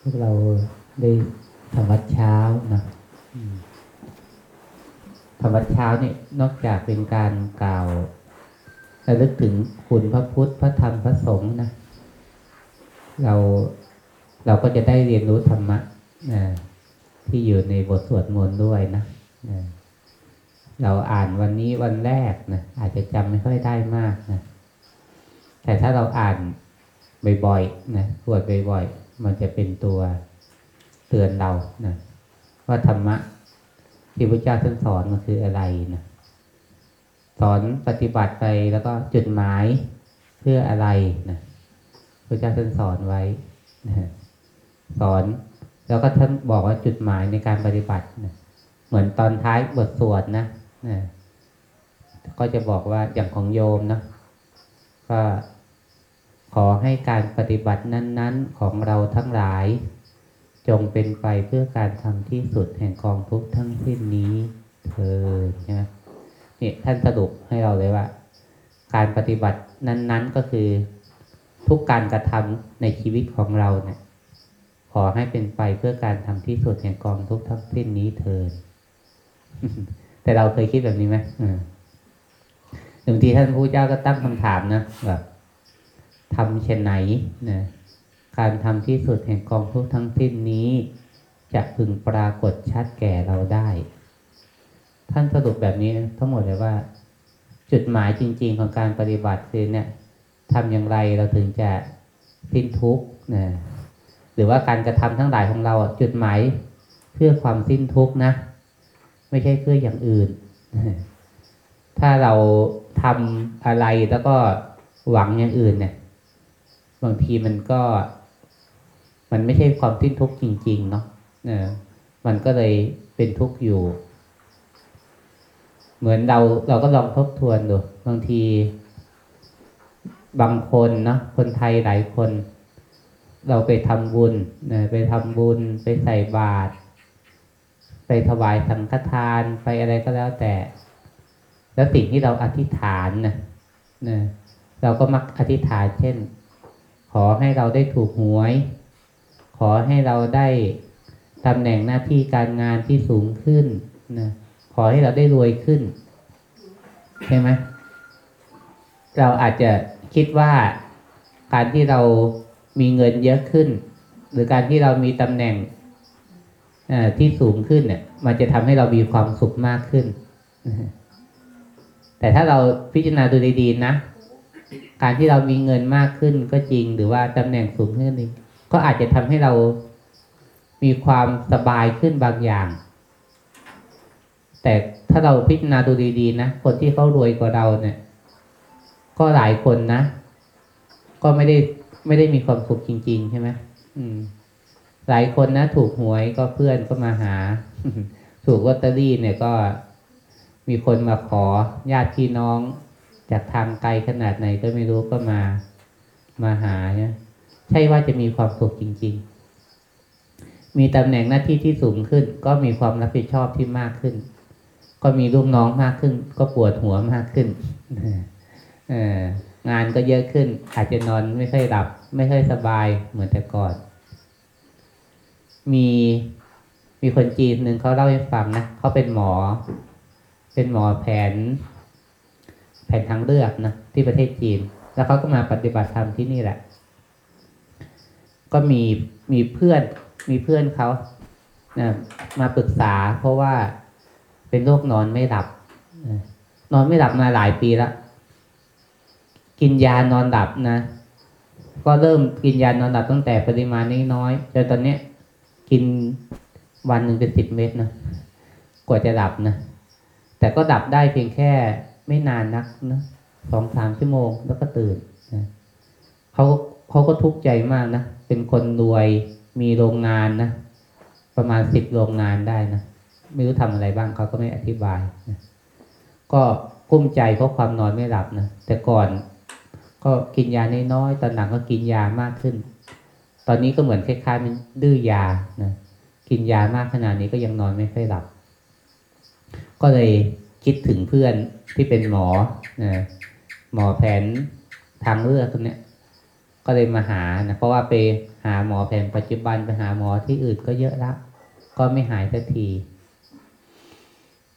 พวกเราได้ทำวัดเช้านะทำวัดเช้านี่นอกจากเป็นการกล่าวระลึกถึงคุณพระพุทธพระธรรมพระสงฆ์นะ เราเราก็จะได้เรียนรู้ธรรมะนะที่อยู่ในบทสวดมนต์ด้วยนะนะเราอ่านวันนี้วันแรกนะอาจจะจำไม่ค่อยได้มากนะแต่ถ้าเราอ่าน บ่อยๆนะสวดบ่อยๆ มันจะเป็นตัวเตือนเรานะว่าธรรมะที่พระเจ้าท่านสอนมันคืออะไรนะสอนปฏิบัติไปแล้วก็จุดหมายเพื่ออะไรนะพระเจ้าท่านสอนไว้นะสอนแล้วก็ท่านบอกว่าจุดหมายในการปฏิบัตินะเหมือนตอนท้ายบทสวดนะนะก็จะบอกว่าอย่างของโยมนะก็ ขอให้การปฏิบัตินั้น ๆ ของเราทั้งหลาย จงเป็นไปเพื่อการทำที่สุดแห่งกองทุกทั้งสิ้นนี้เธอใช่ไหมนี่ท่านสรุปให้เราเลยว่า การปฏิบัตินั้น ๆ ก็คือทุกการกระทำในชีวิตของเราเนี่ยขอให้เป็นไปเพื่อการทำที่สุดแห่งกองทุกทั้งสิ้นนี้เธอแต่เราเคยคิดแบบนี้ไหมบางทีท่านผู้เจ้าก็ตั้งคำถามนะแบบ ทำเช่นไหนนะการทำที่สุดแห่งกองทุกข์ทั้งสิ้นนี้ จะพึงปรากฏชัดแก่เราได้ ท่านสรุปแบบนี้ทั้งหมดเลยว่า จุดหมายจริง ๆ ของการปฏิบัติคือเนี่ยทำอย่างไรเราถึงจะสิ้นทุกข์นะหรือว่าการกระทำทั้งหลายของเราจุดหมายเพื่อความสิ้นทุกข์นะ ไม่ใช่เพื่ออย่างอื่น ถ้าเราทำอะไรแล้วก็หวังอย่างอื่นเนี่ย บางทีมันก็ มันไม่ใช่ความสิ้นทุกข์จริง ๆ เนาะเออมันก็เลยเป็นทุกข์อยู่ เหมือนเราเราก็ลองทบทวนดู บางที บางคนเนาะคนไทยหลายคน เราไปทำบุญนะไปทำบุญ ไปใส่บาตรไปถวายสังฆทานไปอะไรก็แล้วแต่ แล้วสิ่งที่เราอธิษฐานนะนะเราก็มักอธิษฐานเช่น ขอให้เราได้ถูกหวย ขอให้เราได้ตำแหน่งหน้าที่การงานที่สูงขึ้นนะขอให้เราได้รวยขึ้นใช่ไหมเราอาจจะคิดว่าการที่เรามีเงินเยอะขึ้น หรือการที่เรามีตำแหน่งที่สูงขึ้นเนี่ย มันจะทำให้เรามีความสุขมากขึ้น แต่ถ้าเราพิจารณาดูดีๆนะ การที่เรามีเงินมากขึ้นก็จริง หรือว่าตำแหน่งสูงขึ้นนี่ก็อาจจะทำให้เรามีความสบายขึ้นบางอย่าง แต่ถ้าเราพิจารณาดูดีๆนะ คนที่เขารวยกว่าเราเนี่ย ก็หลายคนนะ ก็ไม่ได้ไม่ได้มีความสุขจริง ๆ ใช่ไหมอืม หลายคนนะถูกหวยก็เพื่อนก็มาหา ถูกลอตเตอรี่เนี่ยก็มีคนมาขอญาติพี่น้อง จากทางไกลขนาดไหนก็ไม่รู้ก็มามาหาเนี่ยใช่ว่าจะมีความสุขจริง ๆ มีตำแหน่งหน้าที่ที่สูงขึ้น ก็มีความรับผิดชอบที่มากขึ้น ก็มีลูกน้องมากขึ้น ก็ปวดหัวมากขึ้นงานก็เยอะขึ้น อาจจะนอนไม่ค่อยหลับ ไม่ค่อยสบายเหมือนแต่ก่อน มีมีคนจีนหนึ่งเขาเล่าให้ฟังนะเขาเป็นหมอ เป็นหมอแผน ผนทางเลือกนะที่ประเทศจีน แล้วเขาก็มาปฏิบัติธรรมที่นี่แหละ ก็มีมีเพื่อนมีเพื่อนเขานะมาปรึกษา เพราะว่าเป็นโรคนอนไม่หลับนอนไม่หลับมาหลายปีแล้วกินยานอนหลับนะ ก็เริ่มกินยานอนหลับตั้งแต่ปริมาณน้อยๆจนตอนนี้กินวันหนึ่งเป็นสิบเม็ดนะกว่าจะหลับนะแต่ก็ดับได้เพียงแค่ ไม่นานนักนะสองสามชั่วโมงแล้วก็ตื่นนะเขาเขาก็ทุกข์ใจมากนะเป็นคนรวยมีโรงงานนะประมาณสิบโรงงานได้นะไม่รู้ทำอะไรบ้างเขาก็ไม่อธิบายนะก็กุ้มใจเพราะความนอนไม่หลับนะแต่ก่อนก็กินยาน้อยๆตอนหลังก็กินยามากขึ้น ตอนนี้ก็เหมือนคล้ายๆมันดื้อยานะกินยามากขนาดนี้ก็ยังนอนไม่ค่อยหลับ ก็เลย คิดถึงเพื่อนที่เป็นหมอนะหมอแผนทางเลือกเนี้ยก็เลยมาหานะเพราะว่าไปหาหมอแผนปัจจุบันไปหาหมอที่อื่นก็เยอะละก็ไม่หายสักที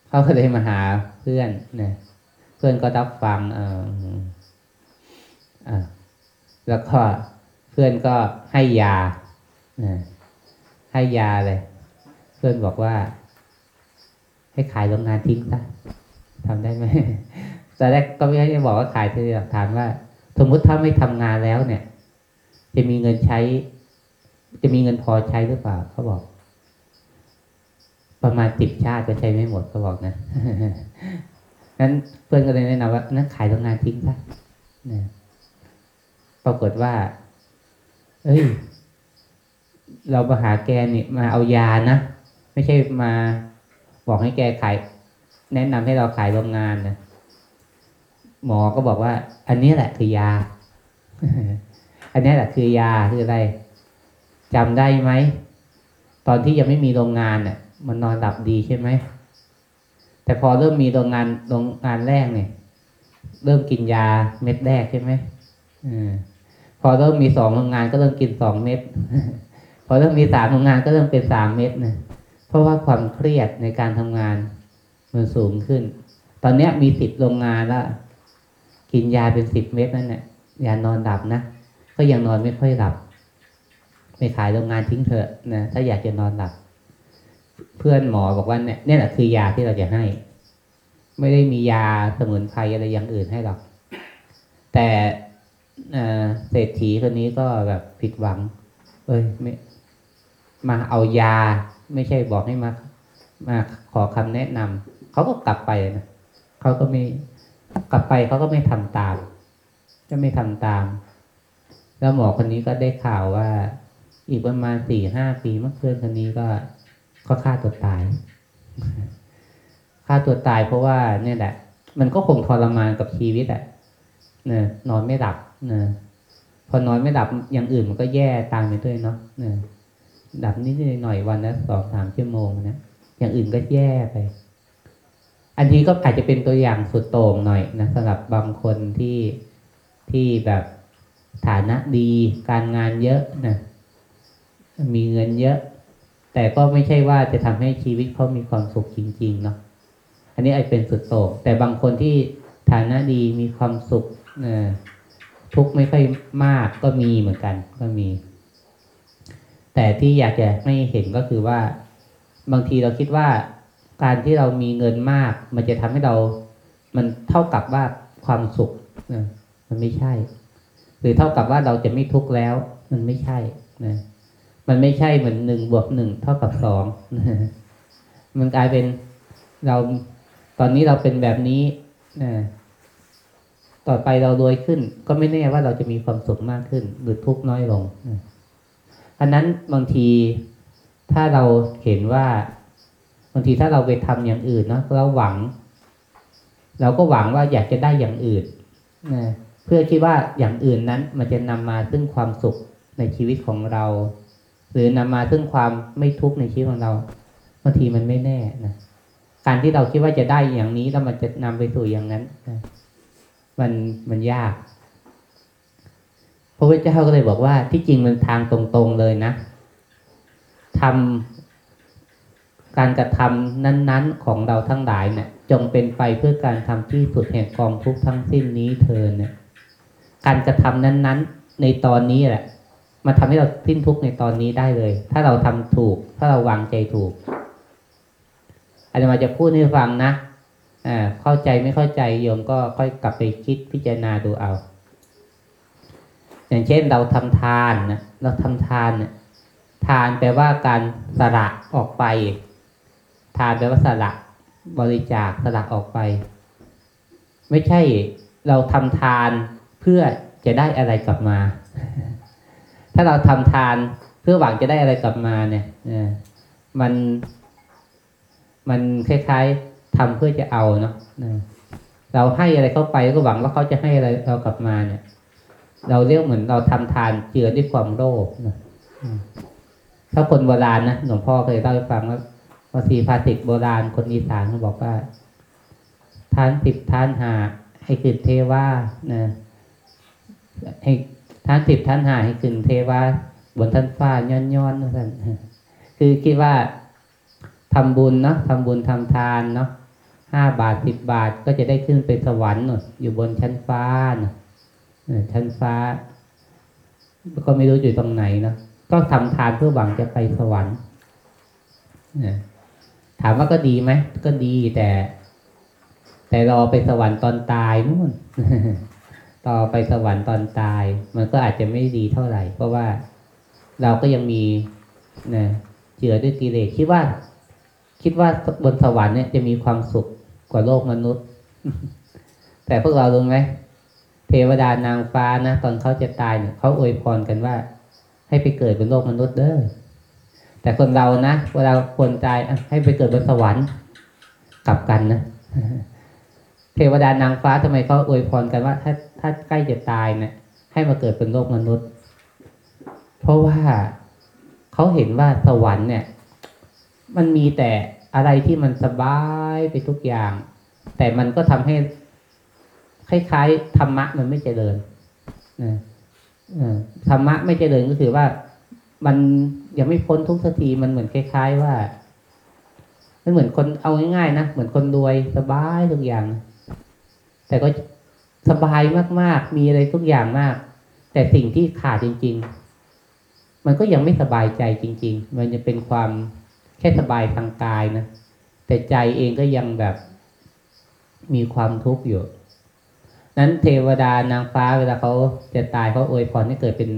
เขาก็เลยมาหาเพื่อนนะเพื่อนก็รับฟังเอออแล้วก็เพื่อนก็ให้ยานะให้ยาเลย เพื่อนบอกว่า ให้ขายโรงงานทิ้งซะทำได้ไหมตอนแรกก็ไม่ได้บอกว่าขายทีเดียวถามว่า สมมุติถ้าไม่ทำงานแล้วเนี่ย จะมีเงินใช้ จะมีเงินพอใช้หรือเปล่าเขาบอก ประมาณสิบชาติก็ใช้ไม่หมดเขาบอกนะนั้นเพื่อนก็เลยแนะนำว่านั้นขายโรงงานทิ้งซะนะปรากฏว่า เอ้ย เรามาหาแกนี่มาเอายานะ ไม่ใช่มา บอกให้แกขาย แนะนำให้เราขายโรงงานนะหมอก็บอกว่า อันนี้แหละคือยา อันนี้แหละคือยาคืออะไรจำได้ไหม ตอนที่ยังไม่มีโรงงานเนี่ยมันนอนหลับดีใช่ไหม แต่พอเริ่มมีโรงงานโรงงานแรกเนี่ย เริ่มกินยาเม็ดแรกใช่ไหมอพอเริ่มมีสองโรงงานก็เริ่มกินสองเม็ด พอเริ่มมีสามโรงงานก็เริ่มเป็นสามเม็ดนะเพ ราะว่าความเครียดในการทำงานมันสูงขึ้น ตอนเนี้ยมีสิบโรงงานแล้วกินยาเป็นสิบเม็ดนั่นแหละยานอนหลับนะ ก็ยังนอนไม่ค่อยหลับ ไม่ขายโรงงานทิ้งเถอะนะถ้าอยากจะนอนหลับ เพื่อนหมอบอกว่าเนี่ยนี่แหละคือยาที่เราจะให้ ไม่ได้มียาสมุนไพรอะไรอย่างอื่นให้หรอก แต่เศรษฐีคนนี้ก็แบบผิดหวัง เอ้ยไม่มาเอายา ไม่ใช่บอกให้มามาขอคำแนะนำเขาก็กลับไปนะเขาก็ไม่กลับไปเขาก็ไม่ทำตามก็ไม่ทำตาม แล้วหมอคนนี้ก็ได้ข่าวว่า อีกประมาณสี่ห้าปีเมื่อเพื่อนคนนี้ก็ก็ฆ่าตัวตายฆ่าตัวตายเพราะว่าเนี่ยแหละ มันก็คงทรมานกับชีวิตอะเนี่ยนอนไม่หลับเนี่ยพอนอนไม่หลับอย่างอื่นมันก็แย่ตามไปด้วยเนาะ ดับนิดหน่อยวันละสองสามชั่วโมงนะอย่างอื่นก็แย่ไป อันนี้ก็อาจจะเป็นตัวอย่างสุดโต่งหน่อยนะสำหรับบางคนที่ที่แบบฐานะดีการงานเยอะนะมีเงินเยอะ แต่ก็ไม่ใช่ว่าจะทำให้ชีวิตเขามีความสุขจริง ๆ เนาะอันนี้อาจเป็นสุดโต่งแต่บางคนที่ฐานะดีมีความสุขนะทุกไม่ค่อยมากก็มีเหมือนกันก็มี แต่ที่อยากจะให้เห็นก็คือว่า บางทีเราคิดว่าการที่เรามีเงินมาก มันจะทำให้เรา มันเท่ากับว่าความสุขนะมันไม่ใช่ หรือเท่ากับว่าเราจะไม่ทุกข์แล้ว มันไม่ใช่นะมันไม่ใช่เหมือนหนึ่งบวกหนึ่งเท่ากับสองมันกลายเป็นเราตอนนี้เราเป็นแบบนี้นะต่อไปเรารวยขึ้น ก็ไม่แน่ว่าเราจะมีความสุขมากขึ้น หรือทุกข์น้อยลงนะ อันนั้นบางทีถ้าเราเห็นว่าบางทีถ้าเราไปทำอย่างอื่นเนาะเราหวัง เราก็หวังว่าอยากจะได้อย่างอื่นนะเพื่อคิดว่าอย่างอื่นนั้น มันจะนำมาซึ่งความสุขในชีวิตของเรา หรือนำมาซึ่งความไม่ทุกข์ในชีวิตของเราบางทีมันไม่แน่นะการที่เราคิดว่าจะได้อย่างนี้แล้วมันจะนำไปสู่อย่างนั้นนะมันมันยาก พระพุทธเจ้าก็เลยบอกว่าที่จริงมันทางตรงๆเลยนะทำการกระทำนั้น ๆ ของเราทั้งหลายเนี่ย จงเป็นไปเพื่อการทำที่สุดแห่งกองทุกข์ทั้งสิ้นนี้เธอเนี่ย การกระทำนั้น ๆ ในตอนนี้แหละมาทำให้เราสิ้นทุกข์ในตอนนี้ได้เลย ถ้าเราทำถูก ถ้าเราวางใจถูกอาจารย์จะพูดให้ฟังนะอ่าเข้าใจไม่เข้าใจโยมก็ค่อยกลับไปคิดพิจารณาดูเอา อย่างเช่นเราทำทานนะเราทำทานเนี่ยทานแปลว่าการสละออกไป ทานแปลว่าสละบริจาคสละออกไป ไม่ใช่เราทำทานเพื่อจะได้อะไรกลับมา ถ้าเราทำทานเพื่อหวังจะได้อะไรกลับมาเนี่ยมัน มันคล้ายๆทำเพื่อจะเอาเนาะเราให้อะไรเข้าไปก็หวังว่าเขาจะให้อะไรเรากลับมาเนี่ย เราเรียกเหมือนเราทำทานเจือด้วยความโลภนะถ้าคนโบราณนะหลวงพ่อเคยเล่าให้ฟังว่าภาษีภาษิตโบราณคนอีสานเขาบอกว่าทานสิบทานหาให้ขึ้นเทว่านะให้ท่านสิบท่านหาให้ขึ้นเทวาบนท่านฟ้าย้อนย้อนท่านคือคิดว่าทำบุญเนาะทำบุญทำทานเนาะห้าบาทสิบบาทก็จะได้ขึ้นไปสวรรค์เนอะอยู่บนชั้นฟ้าเนอะเออ ชั้นฟ้า ก็ไม่รู้อยู่ตรงไหนเนาะก็ทำทานเพื่อหวังจะไปสวรรค์ถามว่าก็ดีไหมก็ดีแต่ แต่รอไปสวรรค์ตอนตายนู่นต่อไปสวรรค์ตอนตาย มันก็อาจจะไม่ดีเท่าไหร่ เพราะว่าเราก็ยังมีนะเจือด้วยกิเลสคิดว่า คิดว่าบนสวรรค์เนี่ยจะมีความสุขกว่าโลกมนุษย์ แต่พวกเรารู้ไหม วดานางฟ้านะ ตอนเขาจะตายเนี่ยเขาอวยพรกันว่า ให้ไปเกิดบนโลกมนุษย์เด้อแต่คนเรานะเวลาคนตายให้ไปเกิดบนสวรรค์กลับกันนะเทวดานางฟ้าทำไมเขาอวยพรกันว่า ถ้าถ้าใกล้จะตายเนะี่ยให้มาเกิดเป็นโลกมนุษย์ เพราะว่าเขาเห็นว่าสวรรค์เนี่ย มันมีแต่อะไรที่มันสบายไปทุกอย่าง แต่มันก็ทำให้ คล้ายๆธรรมะมันไม่เจริญนะธรรมะไม่เจริญก็คือว่ามันยังไม่พ้นทุกข์สักทีมันเหมือนคล้าย ๆ ว่ามันเหมือนคนเอาง่ายๆนะเหมือนคนรวยสบายทุกอย่าง แต่ก็สบายมากๆ มีอะไรทุกอย่างมาก แต่สิ่งที่ขาดจริง ๆ มันก็ยังไม่สบายใจจริง ๆ มันจะเป็นความแค่สบายทางกายนะแต่ใจเองก็ยังแบบมีความทุกข์อยู่ นั้นเทวดานางฟ้าเวลาเขาจะตายเขาอวยพรให้เกิดเป็น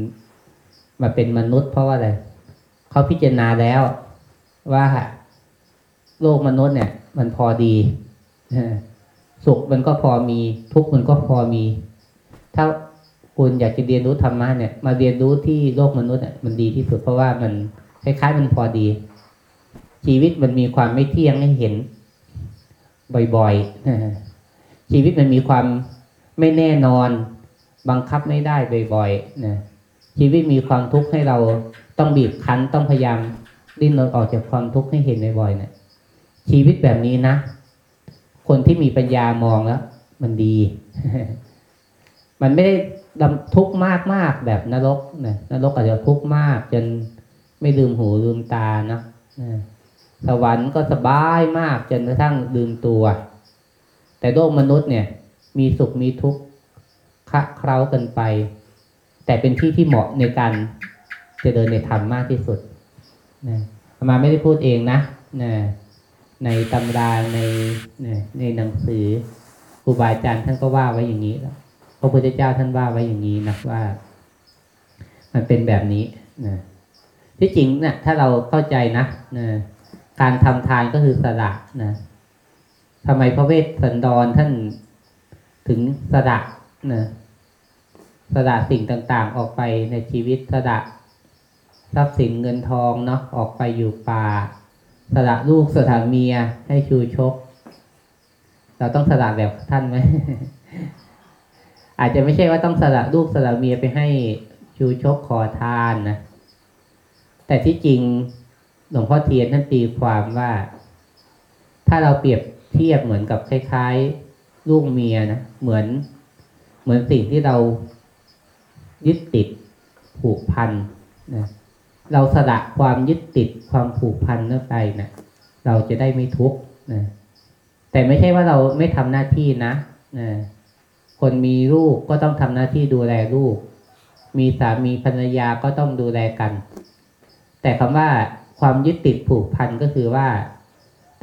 มาเป็นมนุษย์ เพราะว่าอะไรเขาพิจารณาแล้วว่าโลกมนุษย์เนี่ย มันพอดีสุขมันก็พอมี ทุกข์มันก็พอมี ถ้าคุณอยากจะเรียนรู้ธรรมะเนี่ย มาเรียนรู้ที่โลกมนุษย์เนี่ยมันดีที่สุดเพราะว่ามันคล้ายๆมันพอดี ชีวิตมันมีความไม่เที่ยงให้เห็น บ่อยๆชีวิตมันมีความ ไม่แน่นอน บังคับไม่ได้บ่อยๆนะชีวิตมีความทุกข์ให้เราต้องบีบคั้นต้องพยายามดิ้นรนออกจากความทุกข์ให้เห็นบ่อยๆเนะี่ยชีวิตแบบนี้นะ คนที่มีปัญญามองแล้ว มันดี มันไม่ได้ดำทุกข์มากมากแบบนรกนะนรกอาจจะทุกข์มาก จนไม่ลืมหูลืมตานะสวรรค์ก็สบายมากจนกระทั่งลืมตัว แต่โลกมนุษย์เนี่ย มีสุขมีทุกข์คะเคล้ากันไป แต่เป็นที่ที่เหมาะในการเจริญในธรรมมากที่สุดนะมาไม่ได้พูดเองนะนะในตำราในในหนังสือครูบาอาจารย์ท่านก็ว่าไว้อย่างนี้แล้วพระพุทธเจ้าท่านว่าไว้อย่างนี้นะว่า มันเป็นแบบนี้นะที่จริงเนะี่ยถ้าเราเข้าใจนะนะการทำทานก็คือสละนะทำไมพระเวสสันดรท่าน ถึงสละนะสละสิ่งต่างๆออกไปในชีวิตสละทรัพย์สินเงินทองเนาะออกไปอยู่ป่า สละลูกสละเมียให้ชูชก เราต้องสละแบบท่านไหมอาจจะไม่ใช่ว่าต้องสละลูกสละเมียไปให้ชูชกขอทานนะแต่ที่จริงหลวงพ่อเทียนท่านตีความว่า ถ้าเราเปรียบเทียบเหมือนกับคล้ายๆ ลูกเมียนะเหมือน เหมือนสิ่งที่เรายึดติดผูกพันนะเราสละความยึดติดความผูกพันนั่นไปนะเราจะได้ไม่ทุกข์นะแต่ไม่ใช่ว่าเราไม่ทำหน้าที่นะนะคนมีลูกก็ต้องทำหน้าที่ดูแลลูก มีสามีภรรยาก็ต้องดูแลกัน แต่คำว่าความยึดติดผูกพันก็คือว่า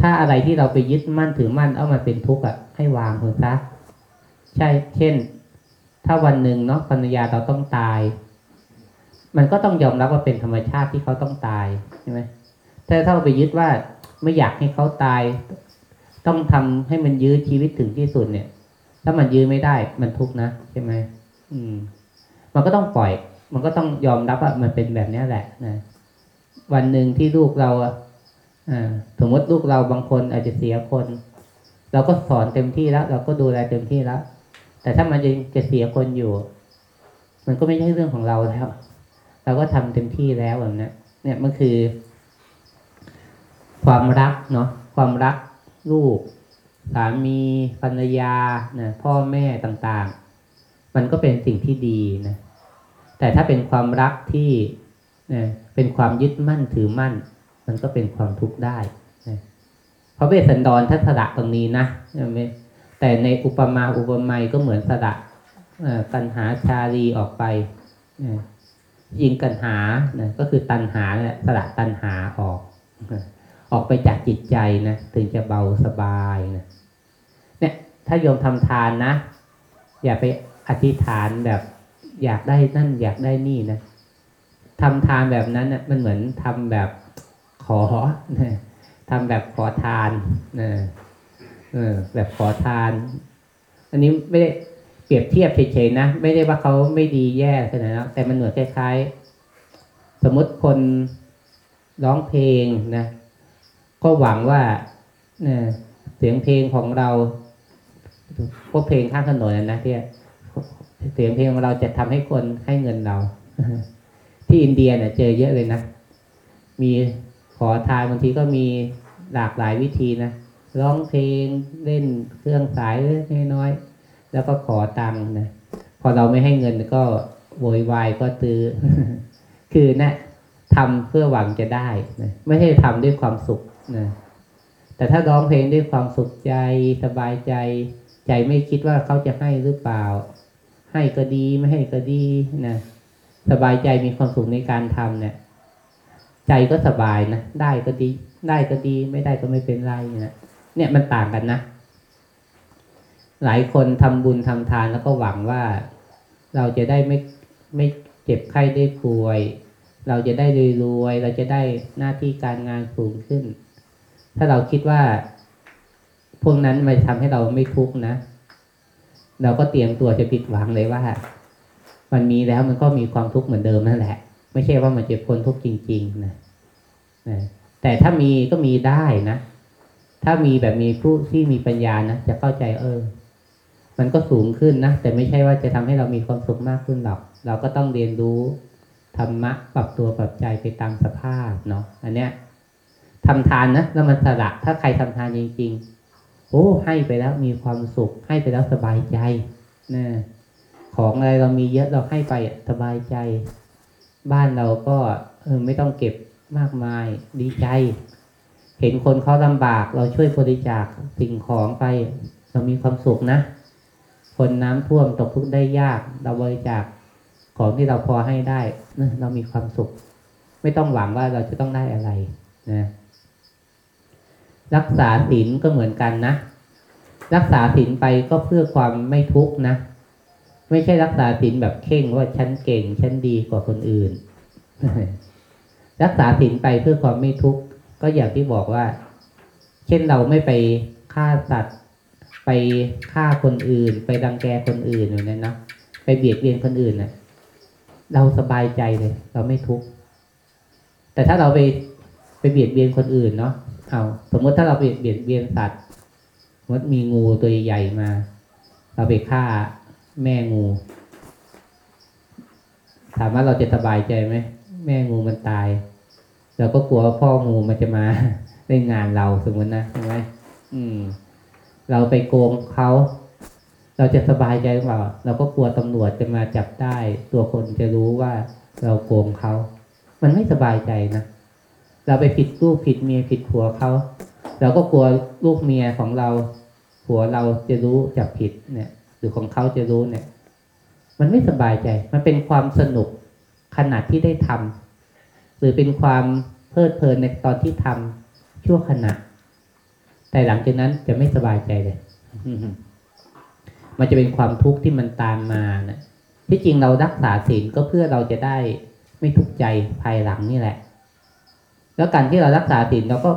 ถ้าอะไรที่เราไปยึดมั่นถือมั่นเอามาเป็นทุกข์อะให้วางเถอะซะใช่ เช่น ถ้าวันหนึ่งเนาะภรรยาเราต้องตาย มันก็ต้องยอมรับว่าเป็นธรรมชาติที่เขาต้องตายใช่ไหมถ้าถ้าเราไปยึดว่าไม่อยากให้เขาตาย ต้องทำให้มันยื้อชีวิตถึงที่สุดเนี่ย ถ้ามันยื้อไม่ได้ มันทุกข์นะใช่ไหมอืม มันก็ต้องปล่อย มันก็ต้องยอมรับว่ามันเป็นแบบนี้แหละนะวันหนึ่งที่ลูกเราอ่า สมมติลูกเราบางคนอาจจะเสียคน เราก็สอนเต็มที่แล้ว เราก็ดูแลเต็มที่แล้ว แต่ถ้ามันยังจะเสียคนอยู่ มันก็ไม่ใช่เรื่องของเราแล้ว เราก็ทำเต็มที่แล้วแบบนี้เนี่ยมันคือ ความรักเนาะความรักลูก สามีภรรยานะพ่อแม่ต่างๆ มันก็เป็นสิ่งที่ดีนะแต่ถ้าเป็นความรักที่นะเป็นความยึดมั่นถือมั่น มันก็เป็นความทุกข์ได้พระเวสสันดรท่านสละตรงนี้นะแต่ในอุปมาอุปไมยก็เหมือนสละเอ่อกันหาชาลีออกไปยิงกันหานะก็คือตันหาแหละสละตันหาออก ออกไปจากจิตใจนะถึงจะเบาสบายนะเนี่ย ถ้าโยมทำทานนะ อย่าไปอธิษฐานแบบอยากได้นั่นอยากได้นี่นะทำทานแบบนั้นนะมันเหมือนทำแบบ ขอทำแบบขอทานนะเออแบบขอทาน อันนี้ไม่ได้เปรียบเทียบเฉยๆนะ ไม่ได้ว่าเขาไม่ดีแย่ขนาดนั้นแต่มันเหมือนคล้ายๆ สมมติคนร้องเพลงนะ ก็หวังว่าเนี่ยเสียงเพลงของเรา พวกเพลงข้างถนนนะนะที่เสียงเพลงของเราจะทำให้คนให้เงินเรา ที่อินเดียเนี่ยเจอเยอะเลยนะ มี ขอทานบางทีก็มีหลากหลายวิธีนะร้องเพลงเล่นเครื่องสายเล็กน้อยๆแล้วก็ขอตังค์นะพอเราไม่ให้เงินก็โวยวายก็ตื้อคือนะทำเพื่อหวังจะได้นะไม่ใช่ทำด้วยความสุขนะแต่ถ้าร้องเพลงด้วยความสุขใจสบายใจ ใจไม่คิดว่าเขาจะให้หรือเปล่า ให้ก็ดีไม่ให้ก็ดีนะสบายใจมีความสุขในการทำเนี่ย ใจก็สบายนะ ได้ก็ดี ได้ก็ดี ไม่ได้ก็ไม่เป็นไรเนี่ยเนี่ยมันต่างกันนะ หลายคนทำบุญทำทานแล้วก็หวังว่าเราจะได้ไม่ไม่เจ็บไข้ได้ป่วย เราจะได้รวยเราจะได้หน้าที่การงานสูงขึ้น ถ้าเราคิดว่า พวกนั้นมันทำให้เราไม่ทุกข์นะ เราก็เตรียมตัวจะผิดหวังเลยว่า มันมีแล้วมันก็มีความทุกข์เหมือนเดิมนั่นแหละ ไม่ใช่ว่ามันจะพ้นทุกข์จริงๆนะนะแต่ถ้ามีก็มีได้นะ ถ้ามีแบบมีผู้ที่มีปัญญานะจะเข้าใจเออ มันก็สูงขึ้นนะ แต่ไม่ใช่ว่าจะทำให้เรามีความสุขมากขึ้นหรอก เราก็ต้องเรียนรู้ธรรมะปรับตัวปรับใจไปตามสภาพเนาะอันเนี้ยทำทานนะแล้วมันสละถ้าใครทำทานจริง ๆ โอ้ ให้ไปแล้วมีความสุข ให้ไปแล้วสบายใจนะของอะไรเรามีเยอะเราให้ไปสบายใจ บ้านเราก็เออไม่ต้องเก็บมากมายดีใจ เห็นคนเขาลำบาก เราช่วยบริจาคสิ่งของไป เรามีความสุขนะ คนน้ำท่วมตกทุกข์ได้ยาก เราบริจาคของที่เราพอให้ได้เออเรามีความสุข ไม่ต้องหวังว่าเราจะต้องได้อะไรนะรักษาศีลก็เหมือนกันนะ รักษาศีลไปก็เพื่อความไม่ทุกข์นะ ไม่ใช่รักษาศีลแบบเข่งว่าฉันเก่งฉันดีกว่าคนอื่น รักษาศีลไปเพื่อความไม่ทุกข์ก็อย่างที่บอกว่า เช่นเราไม่ไปฆ่าสัตว์ ไปฆ่าคนอื่น ไปดังแกคนอื่นอย่างนั้นเนาะไปเบียดเบียนคนอื่นเนะ่ะ เราสบายใจเลย เราไม่ทุกข์แต่ถ้าเราไปไปเบียดเบียนคนอื่นเนาะเอาสมมติถ้าเราไปเบียดเบียนสัตว์สมมติมีงูตัวใหญ่มา เราไปฆ่า แม่งู ถามว่าเราจะสบายใจไหมแม่งูมันตายเราก็กลัวพ่องูมันจะมาเล่นงานเราสมมตินะใช่ไหมอืม เราไปโกงเขาเราจะสบายใจหรือเปล่า เราก็กลัวตำรวจจะมาจับได้ ตัวคนจะรู้ว่าเราโกงเขา มันไม่สบายใจนะ เราไปผิดลูกผิดเมียผิดผัวเขา เราก็กลัวลูกเมียของเรา ผัวเราจะรู้จับผิดเนี่ย รือของเขาจะรู้เนี่ย มันไม่สบายใจ มันเป็นความสนุกขนาดที่ได้ทำหรือเป็นความเพลิดเพลินในตอนที่ทำชั่วขณะ แต่หลังจากนั้นจะไม่สบายใจเลยมันจะเป็นความทุกข์ที่มันตามมานะที่จริงเรารักษาศีลก็เพื่อเราจะได้ไม่ทุกข์ใจภายหลังนี่แหละ แล้วการที่เรารักษาศีลเราก็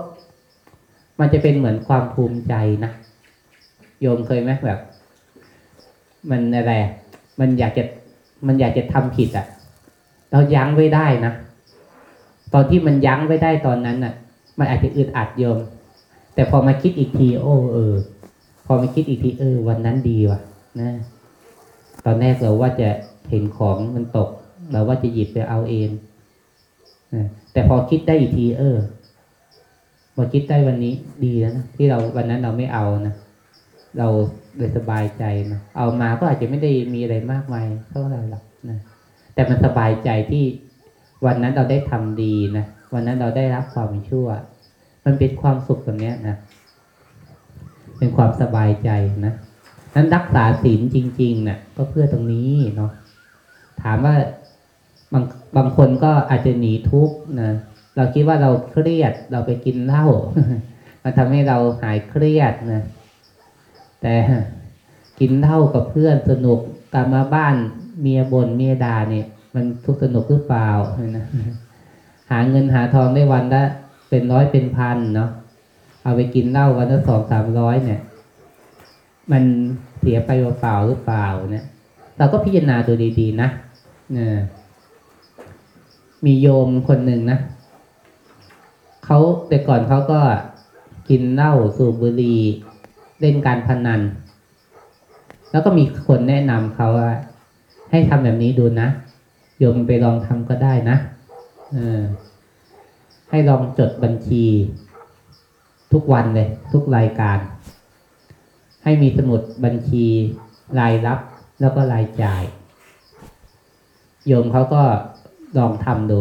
มันจะเป็นเหมือนความภูมิใจนะโยมเคยไหมแบบ มันอะไรมันอยากจะมันอยากจะทำผิดอะ่ะ เรายั้งไว้ได้นะตอนที่มันยั้งไว้ได้ตอนนั้นน่ะ มันอาจจะอึดอัดโยม แต่พอมาคิดอีกทีโอ้เออ พอมาคิดอีกทีเออ วันนั้นดีว่ะ นะ ตอนแรกเราว่าจะเห็นของมันตก เราว่าจะหยิบไปเอาเองนะแต่พอคิดได้อีกที เออมาคิดได้วันนี้ดีแล้วนะที่เราวันนั้นเราไม่เอานะเรา เลยสบายใจนะเอามาก็อาจจะไม่ได้มีอะไรมากมายเท่าไหร่หรอกนะแต่มันสบายใจที่วันนั้นเราได้ทำดีนะวันนั้นเราได้รับความชั่ว มันเป็นความสุขตรงนี้ยนะเป็นความสบายใจนะนั้นรักษาศีลจริงๆนะ่ะ ก็เพื่อตรงนี้เนาะถามว่าบางบางคนก็อาจจะหนีทุกข์นะเราคิดว่าเราเครียดเราไปกินเหล้ามันทำให้เราหายเครียดนะ แต่กินเหล้ากับเพื่อนสนุกกลับมาบ้านเมียบน่นเมียด่าเนี่ย มันทุกข์สนุกหรือเปล่านะหาเงินหาทองได้วันละเป็นร้อยเป็นพันเนาะเอาไปกินเหล้าวันละสองสามร้อยเนี่ย มันเสียไปเปล่าๆหรือเปล่าเนี่ยเราก็พิจารณาดูดีๆนะเนี่ยมีโยมคนหนึ่งนะเขาแต่ก่อนเขาก็กินเหล้าสูบบุหรี่ เล่นการพนัน แล้วก็มีคนแนะนำเขาว่า ให้ทำแบบนี้ดูนะโยมไปลองทำก็ได้นะเออให้ลองจดบัญชี ทุกวันเลย ทุกรายการ ให้มีสมุดบัญชีรายรับแล้วก็รายจ่าย โยมเขาก็ลองทำดู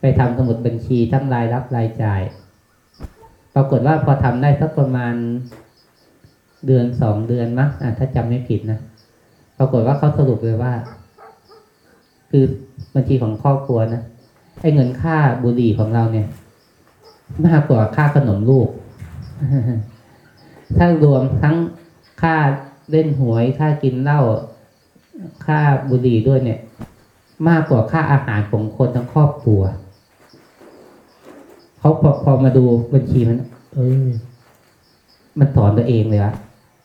ไปทำสมุดบัญชีทั้งรายรับรายจ่าย รากฏว่าพอทำได้สักประมาณเดือนสองเดือนมั้งถ้าจำไม่ผิดนะปรากฏว่าเขาสรุปเลยว่า คือบัญชีของครอบครัวนะไอ้เงินค่าบุหรี่ของเราเนี่ย มากกว่าค่าขนมลูก ถ้ารวมทั้งค่าเล่นหวย ค่ากินเหล้าค่าบุหรี่ด้วยเนี่ย มากกว่าค่าอาหารของคนทั้งครอบครัว เขาพอพอมาดูบัญชีมัน เออ มันสอนตัวเองเลยวะ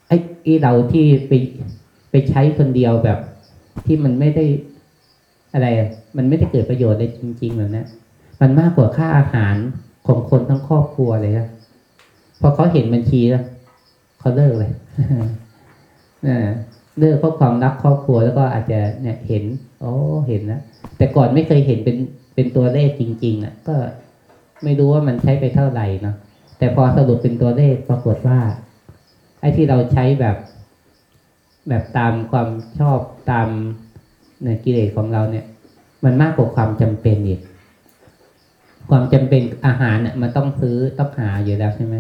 ไอ้ไอ้เราที่ไปไปใช้คนเดียวแบบ ที่มันไม่ได้อะไรอะมันไม่ได้เกิดประโยชน์เลยจริงๆแบบนั้นมันมากกว่าค่าอาหารของคนทั้งครอบครัวเลยนะพอเขาเห็นบัญชีแล้วเขาเลิกเลยนะเลิกเพราะความรักครอบครัวแล้วก็อาจจะเนี่ยเห็น โอ้เห็นนะแต่ก่อนไม่เคยเห็นเป็นเป็นตัวเลขจริง ๆอะ ก็ ไม่รู้ว่ามันใช้ไปเท่าไหร่เนาะแต่พอสรุปเป็นตัวเลขปรากฏว่า ไอ้ที่เราใช้แบบ แบบตามความชอบตามเนี่ยกิเลสของเราเนี่ย มันมากกว่าความจำเป็นอีกความจำเป็นอาหารเนี่ยมันต้องซื้อต้องหาอยู่แล้วใช่ไหม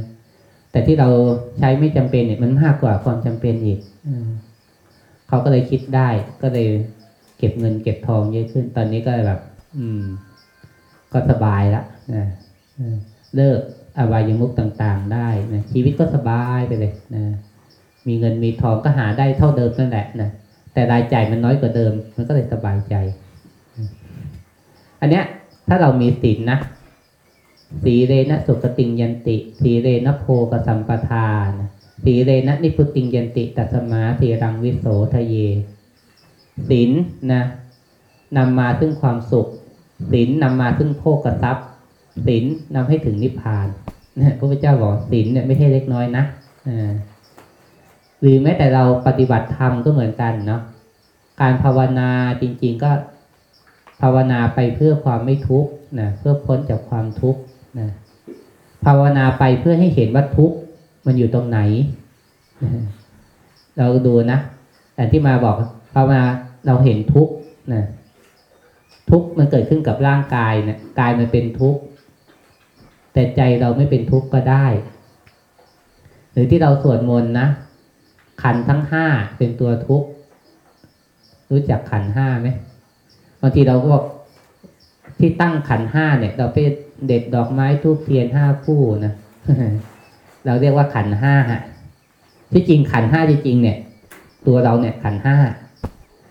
แต่ที่เราใช้ไม่จำเป็นเนี่ย มันมากกว่าความจำเป็นอีกอเขาก็เลยคิดได้ก็เลยเก็บเงินเก็บทองเยอะขึ้น ตอนนี้ก็แบบ อืม ก็สบายละนะ เลิกอบายมุกต่างๆ ได้นะชีวิตก็สบายไปเลยนะมีเงินมีทองก็หาได้เท่าเดิมนั่นแหละนะแต่รายจ่ายมันน้อยกว่าเดิม มันก็เลยสบายใจ อันเนี้ย ถ้าเรามีศีลนะสีเรนะสุขติงยันติ สีเรนะโพกสัมปทานสีเรนะนิพุติงยันติตัสมาสีรังวิโสทะเยศีลนะนำมาซึ่งความสุขศีลนำมาซึ่งโภกทรัพย์ ศีลนำให้ถึงนิพพานนะพระพุทธเจ้าบอกศีลเนี่ยไม่ใช่เล็กน้อยนะอ่าหรือแม้แต่เราปฏิบัติธรรมก็เหมือนกันเนาะการภาวนาจริง ๆก็ภาวนาไปเพื่อความไม่ทุกข์นะเพื่อพ้นจากความทุกข์นะภาวนาไปเพื่อให้เห็นว่าทุกข์มันอยู่ตรงไหน เราดูนะแต่ที่มาบอกภาวนาเราเห็นทุกข์นะทุกข์มันเกิดขึ้นกับร่างกายเนะกายมันเป็นทุกข์ แต่ใจเราไม่เป็นทุกข์ก็ได้ หรือที่เราสวดมนต์นะขันทั้งห้าเป็นตัวทุกข์รู้จักขันห้าไหมบางทีเราก็บอกที่ตั้งขันห้าเนี่ย เราไปเด็ดดอกไม้ธูปเทียนห้าคู่นะเราเรียกว่าขันห้าฮะที่จริงขันห้าจริงเนี่ย ตัวเราเนี่ยขันห้า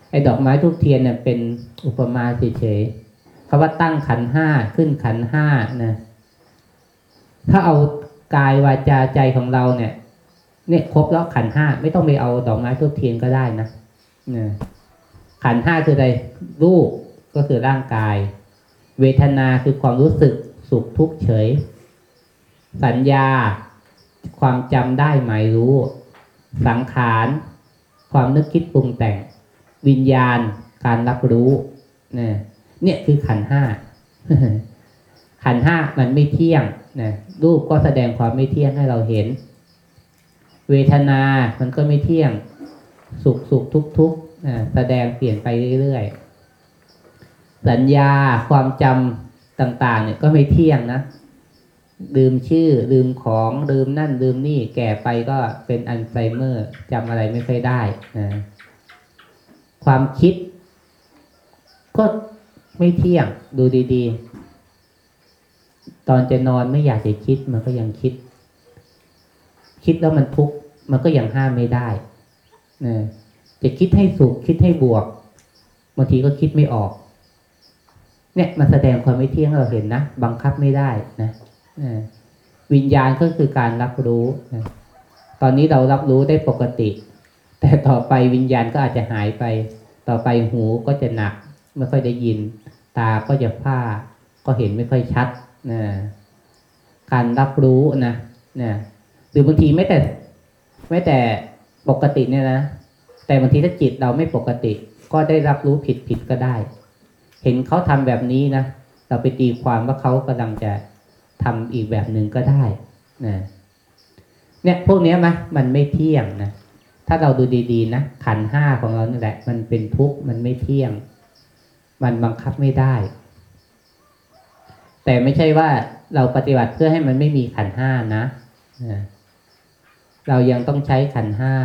ไอ้ดอกไม้ธูปเทียนเนี่ยเป็นอุปมาเฉยๆคำว่าตั้งขันห้าขึ้นขันห้านะ ถ้าเอากายวาจาใจของเราเนี่ย เนี่ยครบแล้วขันห้าไม่ต้องไปเอาดอกไม้ธูปเทียนก็ได้นะเนี่ยขันห้าคืออะไรรูปก็คือร่างกาย เวทนาคือความรู้สึกสุขทุกข์เฉย สัญญา ความจำได้หมายรู้ สังขารความนึกคิดปรุงแต่ง วิญญาณการรับรู้เนี่ยเนี่ยคือขันห้า ขันห้ามันไม่เที่ยงนะรูปก็แสดงความไม่เที่ยงให้เราเห็น เวทนามันก็ไม่เที่ยง สุขสุขทุกทุกข์แสดงเปลี่ยนไปเรื่อยๆ สัญญาความจำต่าง ๆ เนี่ยก็ไม่เที่ยงนะลืมชื่อลืมของลืมนั่นลืมนี่แก่ไปก็เป็นอัลไซเมอร์จำอะไรไม่ค่อยได้นะความคิด ก็ไม่เที่ยงดูดี ๆ ตอนจะนอนไม่อยากจะคิดมันก็ยังคิด คิดแล้วมันทุกข์มันก็ยังห้ามไม่ได้นะจะคิดให้สุขคิดให้บวกบางทีก็คิดไม่ออก เนี่ยมันแสดงความไม่เที่ยงเราเห็นนะบังคับไม่ได้นะนะวิญญาณก็คือการรับรู้นะตอนนี้เรารับรู้ได้ปกติ แต่ต่อไปวิญญาณก็อาจจะหายไป ต่อไปหูก็จะหนัก ไม่ค่อยได้ยิน ตาก็จะผ้าก็เห็นไม่ค่อยชัด นะการรับรู้นะนะหรือบางทีไม่แต่ไม่แต่ปกติเนี่ยนะแต่บางทีถ้าจิตเราไม่ปกติ ก็ได้รับรู้ผิดผิดก็ได้ เห็นเขาทำแบบนี้นะเราไปตีความว่าเขากำลังจะทำอีกแบบหนึ่งก็ได้นะเนี่ยพวกเนี้ยมะมันไม่เที่ยงนะถ้าเราดูดีๆนะขันห้าของเราเนี่ยแหละ มันเป็นทุกข์มันไม่เที่ยง มันบังคับไม่ได้ แต่ไม่ใช่ว่าเราปฏิบัติเพื่อให้มันไม่มีขันห้านะ เรายังต้องใช้ขันห้า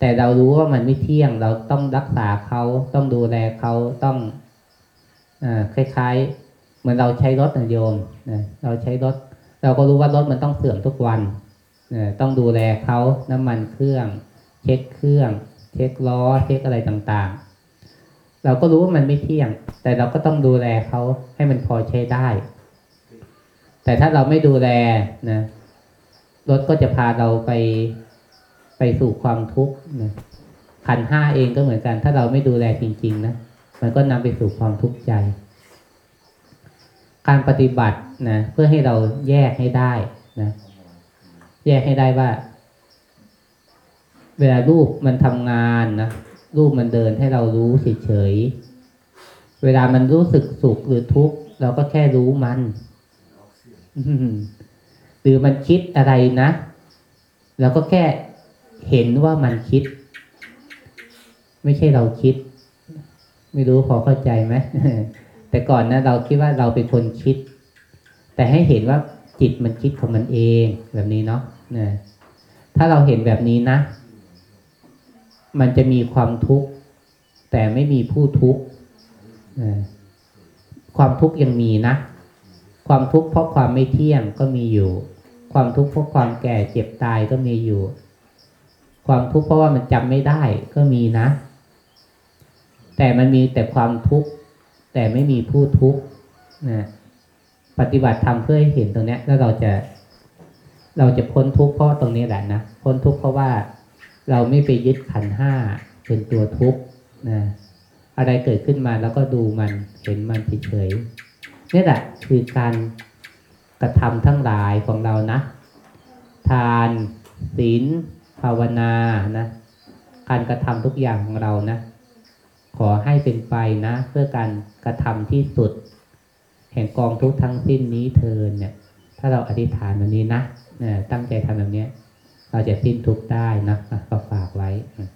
แต่เรารู้ว่ามันไม่เที่ยง เราต้องรักษาเขาต้องดูแลเขาต้องอคล้ายๆ เหมือนเราใช้รถนะโยมเราใช้รถ เราก็รู้ว่ารถมันต้องเสื่อมทุกวันต้องดูแลเขาน้ำมันเครื่อง เช็คเครื่อง เช็คล้อ เช็คอะไรต่างๆ เราก็รู้ว่ามันไม่เที่ยง แต่เราก็ต้องดูแลเขาให้มันพอใช้ได้ แต่ถ้าเราไม่ดูแลนะรถก็จะพาเราไปไปสู่ความทุกข์นะขันห้าเองก็เหมือนกัน ถ้าเราไม่ดูแลจริง ๆ นะมันก็นำไปสู่ความทุกข์ใจ การปฏิบัตินะเพื่อให้เราแยกให้ได้นะแยกให้ได้ว่า เวลารูปมันทำงานนะ รูปมันเดินให้เรารู้เฉยๆ เวลามันรู้สึกสุขหรือทุกข์เราก็แค่รู้มันหรือมันคิดอะไรนะเราก็แค่เห็นว่ามันคิด ไม่ใช่เราคิด ไม่รู้พอเข้าใจไหมแต่ก่อนนะเราคิดว่าเราเป็นคนคิด แต่ให้เห็นว่าจิตมันคิดของมันเองแบบนี้เนาะนะถ้าเราเห็นแบบนี้นะ มันจะมีความทุกข์ แต่ไม่มีผู้ทุกข์ความทุกข์ยังมีนะ ความทุกข์เพราะความไม่เที่ยงก็มีอยู่ ความทุกข์เพราะความแก่เจ็บตายก็มีอยู่ ความทุกข์เพราะว่ามันจำไม่ได้ก็มีนะ แต่มันมีแต่ความทุกข์ แต่ไม่มีผู้ทุกข์นะปฏิบัติธรรมเพื่อให้เห็นตรงนี้แล้วเราจะ เราจะพ้นทุกข์เพราะตรงนี้แหละนะพ้นทุกข์เพราะว่า เราไม่ไปยึดขันห้าเป็นตัวทุกข์นะอะไรเกิดขึ้นมาแล้วก็ดูมันเห็นมันเฉยๆนี่แหละคือการกระทำทั้งหลายของเรานะ ทานศีลภาวนานะการกระทำทุกอย่างของเรานะ ขอให้เป็นไปนะ เพื่อการกระทำที่สุด แห่งกองทุกข์ทั้งสิ้นนี้เทินเนี่ย ถ้าเราอธิษฐานแบบนี้นะนะตั้งใจทำแบบเนี้ย เราจะสิ้นทุกข์ได้นะนะก็ฝากไว้นะ